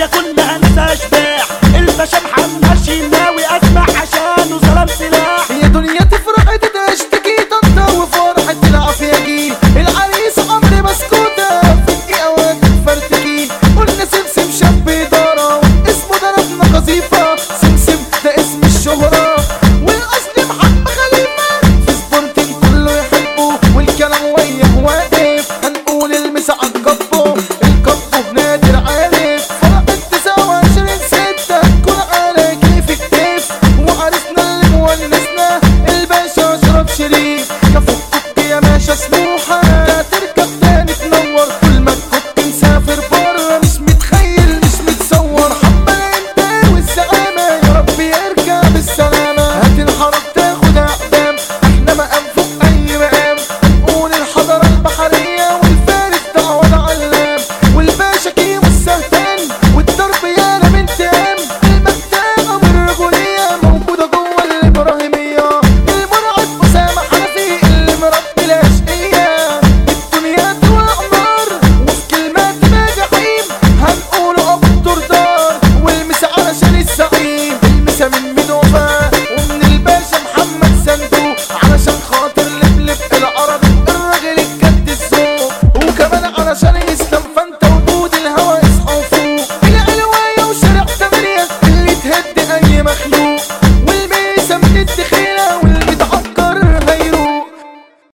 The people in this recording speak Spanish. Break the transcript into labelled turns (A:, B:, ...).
A: you couldn't